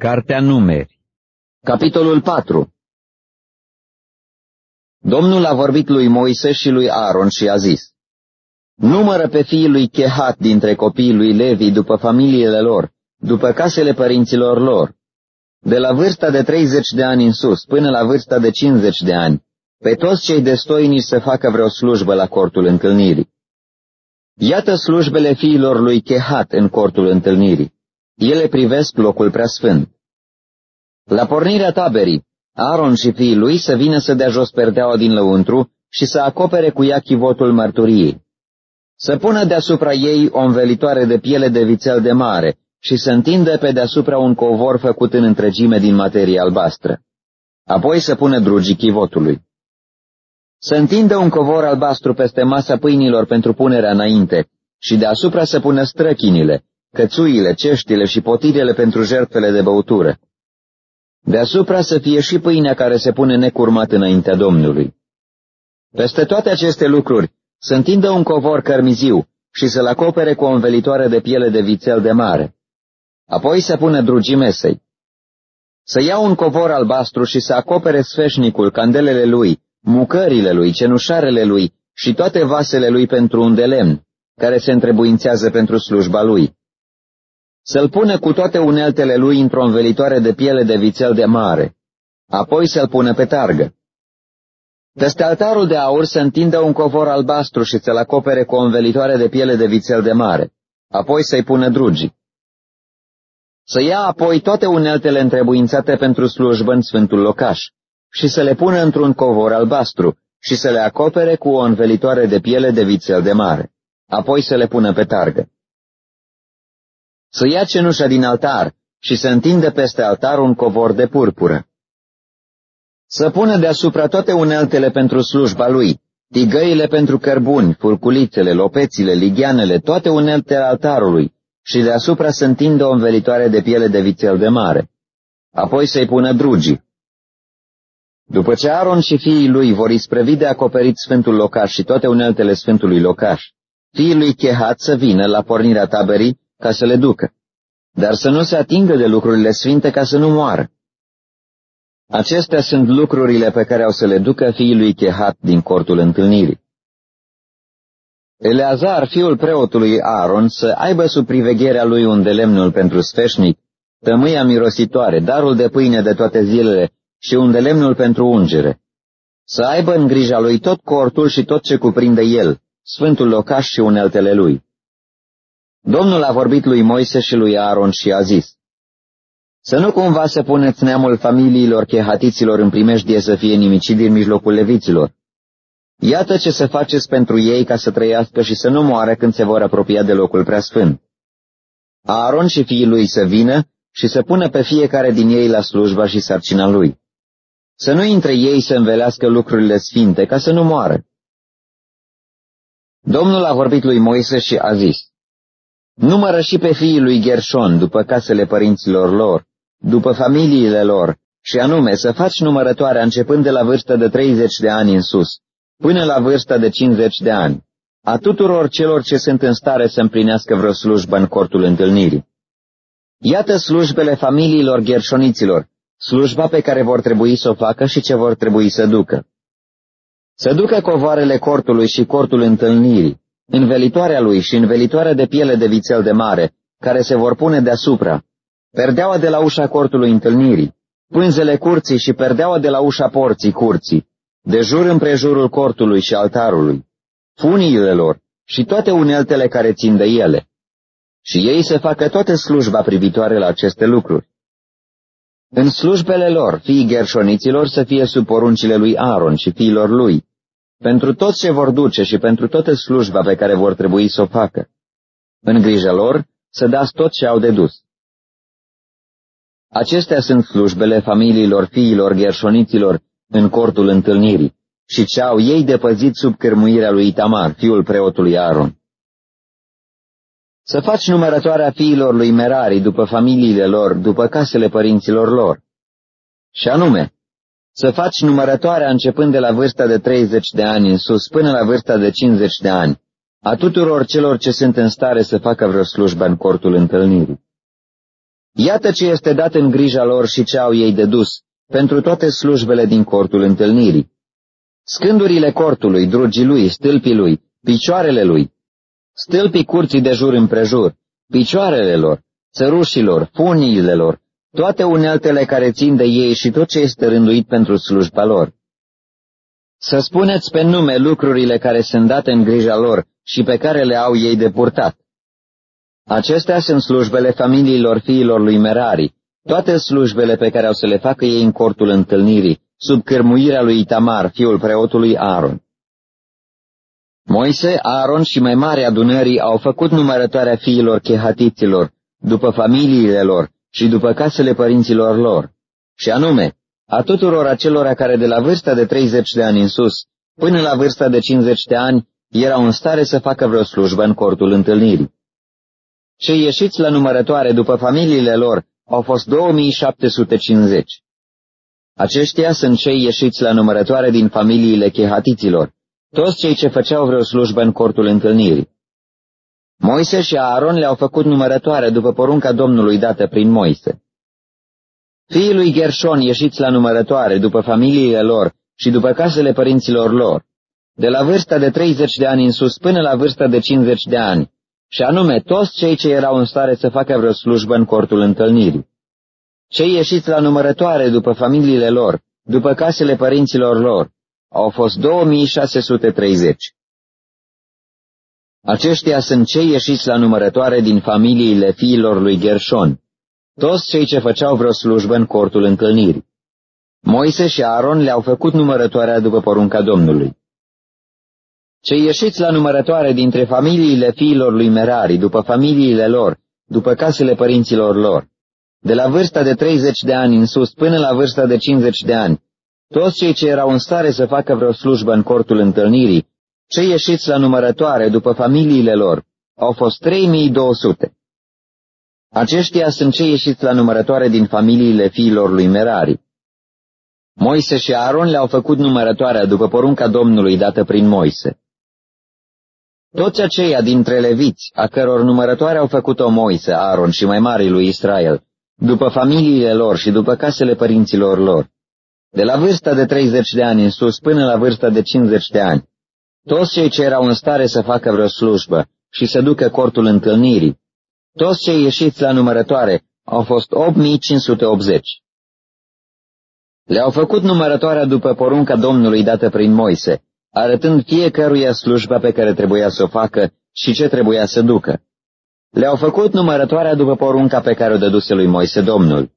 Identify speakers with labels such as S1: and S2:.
S1: Cartea Numeri
S2: Capitolul 4 Domnul a vorbit lui Moise și lui Aaron și a zis, Numără pe fiii lui Chehat dintre copiii lui Levi după familiile lor, după casele părinților lor, de la vârsta de 30 de ani în sus până la vârsta de 50 de ani, pe toți cei destoinici să facă vreo slujbă la cortul întâlnirii. Iată slujbele fiilor lui Chehat în cortul întâlnirii. Ele privesc locul preasfânt. La pornirea taberii, Aaron și fiii lui să vină să dea jos perdeaua din lăuntru și să acopere cu ea chivotul mărturiei. Să pună deasupra ei o învelitoare de piele de vițel de mare și să întindă pe deasupra un covor făcut în întregime din materie albastră. Apoi să pună drugii chivotului. Să întindă un covor albastru peste masa pâinilor pentru punerea înainte și deasupra să pună străchinile, cățuile, ceștile și potirele pentru jertfele de băutură. Deasupra să fie și pâinea care se pune necurmat înaintea Domnului. Peste toate aceste lucruri să întindă un covor cărmiziu și să-l acopere cu o învelitoare de piele de vițel de mare. Apoi să pună drugii mesei. Să ia un covor albastru și să acopere sfeșnicul, candelele lui, mucările lui, cenușarele lui și toate vasele lui pentru un de lemn, care se întrebuințează pentru slujba lui să-l pună cu toate uneltele lui într-o învelitoare de piele de vițel de mare, apoi să-l pună pe targă. Peste altarul de aur să întindă un covor albastru și să-l acopere cu o învelitoare de piele de vițel de mare, apoi să-i pună drugii. Să ia apoi toate uneltele întrebuințate pentru slujbă în sfântul locaș și să le pună într-un covor albastru și să le acopere cu o învelitoare de piele de vițel de mare, apoi să le pună pe targă să ia cenușa din altar și să întindă peste altar un covor de purpură. Să pună deasupra toate uneltele pentru slujba lui, tigăile pentru cărbuni, furculițele, lopețile, ligheanele, toate uneltele altarului, și deasupra să întindă o învelitoare de piele de vițel de mare. Apoi să-i pună drugii. După ce Aaron și fiii lui vor isprăvi de acoperit sfântul locaș și toate uneltele sfântului locaș, fiii lui Chehat să vină la pornirea taberii ca să le ducă, dar să nu se atingă de lucrurile sfinte ca să nu moară. Acestea sunt lucrurile pe care au să le ducă fiii lui Chehat din cortul întâlnirii. Eleazar, fiul preotului Aaron, să aibă sub privegherea lui un de lemnul pentru sfeșnic, tămâia mirositoare, darul de pâine de toate zilele și un de lemnul pentru ungere. Să aibă în grija lui tot cortul și tot ce cuprinde el, sfântul locaș și uneltele lui. Domnul a vorbit lui Moise și lui Aaron și a zis, Să nu cumva să puneți neamul familiilor chehatiților în primejdie să fie nimicit din mijlocul leviților. Iată ce să faceți pentru ei ca să trăiască și să nu moară când se vor apropia de locul preasfânt. Aaron și fiii lui să vină și să pună pe fiecare din ei la slujba și sarcina lui. Să nu intre ei să învelească lucrurile sfinte, ca să nu moară. Domnul a vorbit lui Moise și a zis, Numără și pe fiii lui Gershon după casele părinților lor, după familiile lor, și anume să faci numărătoarea începând de la vârsta de 30 de ani în sus, până la vârsta de 50 de ani, a tuturor celor ce sunt în stare să împlinească vreo slujbă în cortul întâlnirii. Iată slujbele familiilor gershoniților, slujba pe care vor trebui să o facă și ce vor trebui să ducă. Să ducă covoarele cortului și cortul întâlnirii, învelitoarea lui și învelitoarea de piele de vițel de mare, care se vor pune deasupra, perdeaua de la ușa cortului întâlnirii, pânzele curții și perdeaua de la ușa porții curții, de jur împrejurul cortului și altarului, funiile lor și toate uneltele care țin de ele. Și ei să facă toată slujba privitoare la aceste lucruri. În slujbele lor, fiii gerșoniților să fie sub poruncile lui Aaron și fiilor lui, pentru tot ce vor duce și pentru toată slujba pe care vor trebui să o facă. În grija lor să dați tot ce au de dus. Acestea sunt slujbele familiilor fiilor gherșoniților în cortul întâlnirii și ce au ei de păzit sub cărmuirea lui Itamar, fiul preotului Aaron. Să faci numărătoarea fiilor lui Merari după familiile lor, după casele părinților lor. Și anume, să faci numărătoarea începând de la vârsta de 30 de ani în sus până la vârsta de 50 de ani, a tuturor celor ce sunt în stare să facă vreo slujbă în cortul întâlnirii. Iată ce este dat în grija lor și ce au ei de dus, pentru toate slujbele din cortul întâlnirii. Scândurile cortului, drugii lui, stâlpii lui, picioarele lui, stâlpii curții de jur împrejur, picioarele lor, țărușilor, funiile lor, toate uneltele care țin de ei și tot ce este rânduit pentru slujba lor. Să spuneți pe nume lucrurile care sunt date în grija lor și pe care le au ei de purtat. Acestea sunt slujbele familiilor fiilor lui Merari, toate slujbele pe care au să le facă ei în cortul întâlnirii, sub cârmuirea lui Itamar, fiul preotului Aaron. Moise, Aaron și mai mari adunării au făcut numărătoarea fiilor chehatiților, după familiile lor și după casele părinților lor, și anume, a tuturor acelora care de la vârsta de 30 de ani în sus, până la vârsta de 50 de ani, erau în stare să facă vreo slujbă în cortul întâlnirii. Cei ieșiți la numărătoare după familiile lor au fost 2750. Aceștia sunt cei ieșiți la numărătoare din familiile chehatiților, toți cei ce făceau vreo slujbă în cortul întâlnirii. Moise și Aaron le-au făcut numărătoare după porunca Domnului dată prin Moise. Fiii lui Gershon ieșiți la numărătoare după familiile lor și după casele părinților lor, de la vârsta de 30 de ani în sus până la vârsta de 50 de ani, și anume toți cei ce erau în stare să facă vreo slujbă în cortul întâlnirii. Cei ieșiți la numărătoare după familiile lor, după casele părinților lor, au fost 2630. Aceștia sunt cei ieșiți la numărătoare din familiile fiilor lui Gershon, toți cei ce făceau vreo slujbă în cortul întâlnirii. Moise și Aaron le-au făcut numărătoarea după porunca Domnului. Cei ieșiți la numărătoare dintre familiile fiilor lui Merari, după familiile lor, după casele părinților lor, de la vârsta de 30 de ani în sus până la vârsta de 50 de ani, toți cei ce erau în stare să facă vreo slujbă în cortul întâlnirii, cei ieșiți la numărătoare după familiile lor, au fost 3200. Aceștia sunt cei ieșiți la numărătoare din familiile fiilor lui Merari. Moise și Aaron le-au făcut numărătoarea după porunca Domnului dată prin Moise. Toți aceia dintre leviți, a căror numărătoare au făcut-o Moise, Aaron și mai mari lui Israel, după familiile lor și după casele părinților lor, de la vârsta de 30 de ani în sus până la vârsta de 50 de ani, toți cei ce erau în stare să facă vreo slujbă și să ducă cortul întâlnirii, toți cei ieșiți la numărătoare au fost 8580. Le-au făcut numărătoarea după porunca Domnului dată prin Moise, arătând fiecăruia slujba pe care trebuia să o facă și ce trebuia să ducă. Le-au făcut numărătoarea după porunca pe care o dăduse lui Moise Domnul.